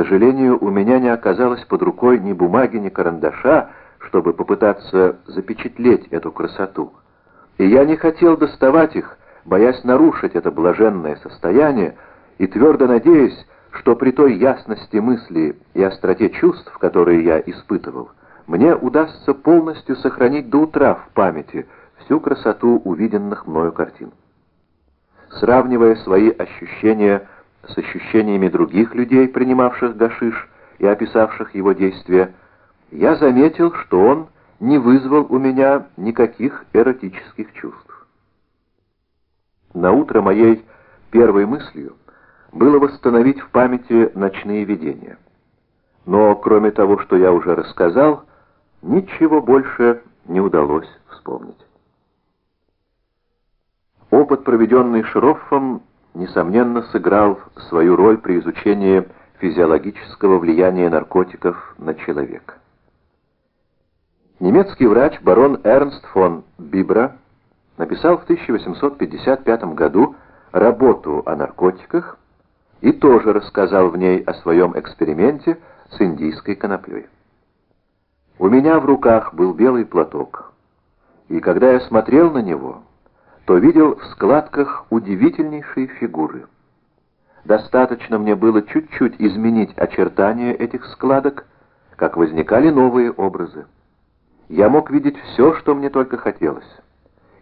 сожалению, у меня не оказалось под рукой ни бумаги, ни карандаша, чтобы попытаться запечатлеть эту красоту. И я не хотел доставать их, боясь нарушить это блаженное состояние, и твердо надеясь, что при той ясности мысли и остроте чувств, которые я испытывал, мне удастся полностью сохранить до утра в памяти всю красоту увиденных мною картин. Сравнивая свои ощущения с ощущениями других людей, принимавших гашиш и описавших его действия, я заметил, что он не вызвал у меня никаких эротических чувств. На утро моей первой мыслью было восстановить в памяти ночные видения. Но кроме того, что я уже рассказал, Ничего больше не удалось вспомнить. Опыт, проведенный Шроффом, несомненно, сыграл свою роль при изучении физиологического влияния наркотиков на человека. Немецкий врач барон Эрнст фон Бибра написал в 1855 году работу о наркотиках и тоже рассказал в ней о своем эксперименте с индийской коноплей. У меня в руках был белый платок, и когда я смотрел на него, то видел в складках удивительнейшие фигуры. Достаточно мне было чуть-чуть изменить очертания этих складок, как возникали новые образы. Я мог видеть все, что мне только хотелось.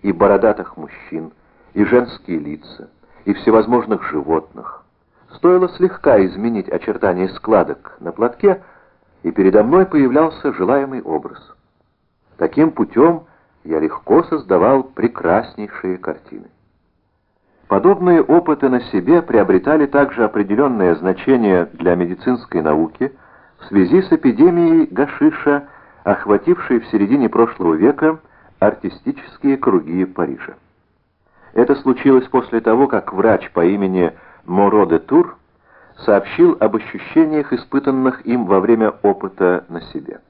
И бородатых мужчин, и женские лица, и всевозможных животных. Стоило слегка изменить очертания складок на платке, и передо мной появлялся желаемый образ. Таким путем я легко создавал прекраснейшие картины. Подобные опыты на себе приобретали также определенное значение для медицинской науки в связи с эпидемией гашиша, охватившей в середине прошлого века артистические круги Парижа. Это случилось после того, как врач по имени Моро де Тур сообщил об ощущениях, испытанных им во время опыта на себе.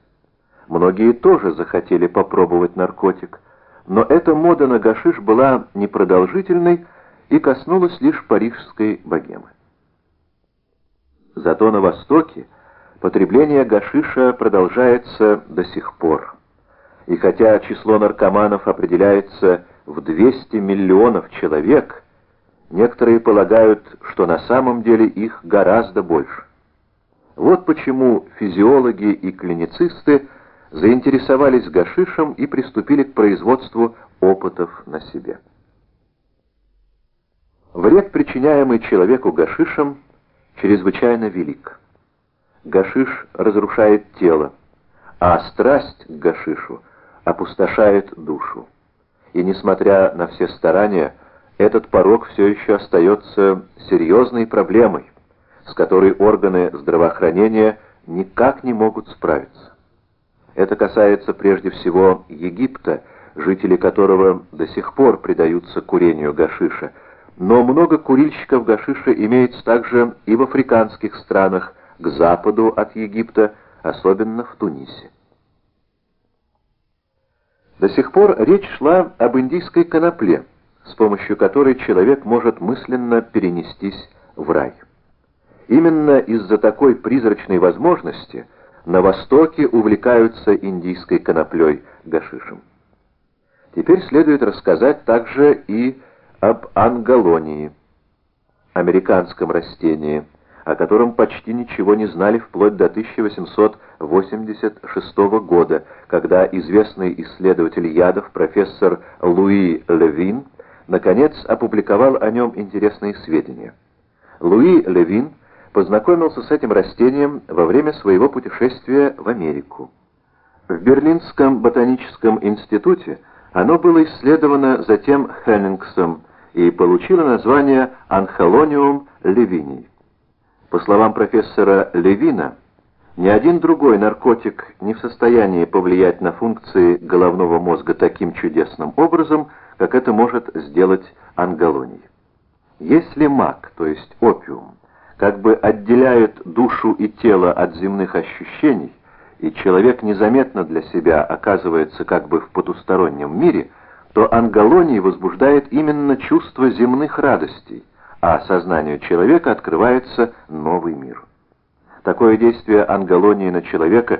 Многие тоже захотели попробовать наркотик, но эта мода на гашиш была непродолжительной и коснулась лишь парижской богемы. Зато на Востоке потребление гашиша продолжается до сих пор. И хотя число наркоманов определяется в 200 миллионов человек – Некоторые полагают, что на самом деле их гораздо больше. Вот почему физиологи и клиницисты заинтересовались гашишем и приступили к производству опытов на себе. Вред, причиняемый человеку гашишем, чрезвычайно велик. Гашиш разрушает тело, а страсть к гашишу опустошает душу. И несмотря на все старания, этот порог все еще остается серьезной проблемой, с которой органы здравоохранения никак не могут справиться. Это касается прежде всего Египта, жители которого до сих пор предаются курению гашиша, но много курильщиков гашиша имеется также и в африканских странах, к западу от Египта, особенно в Тунисе. До сих пор речь шла об индийской конопле, с помощью которой человек может мысленно перенестись в рай. Именно из-за такой призрачной возможности на Востоке увлекаются индийской коноплей гашишем. Теперь следует рассказать также и об ангалонии, американском растении, о котором почти ничего не знали вплоть до 1886 года, когда известный исследователь ядов профессор Луи Левин наконец опубликовал о нем интересные сведения. Луи Левин познакомился с этим растением во время своего путешествия в Америку. В Берлинском ботаническом институте оно было исследовано затем Хеннингсом и получило название Анхелониум левини. По словам профессора Левина, ни один другой наркотик не в состоянии повлиять на функции головного мозга таким чудесным образом, как это может сделать ангалоний. Если маг, то есть опиум, как бы отделяет душу и тело от земных ощущений, и человек незаметно для себя оказывается как бы в потустороннем мире, то ангалоний возбуждает именно чувство земных радостей, а сознанию человека открывается новый мир. Такое действие ангалонии на человека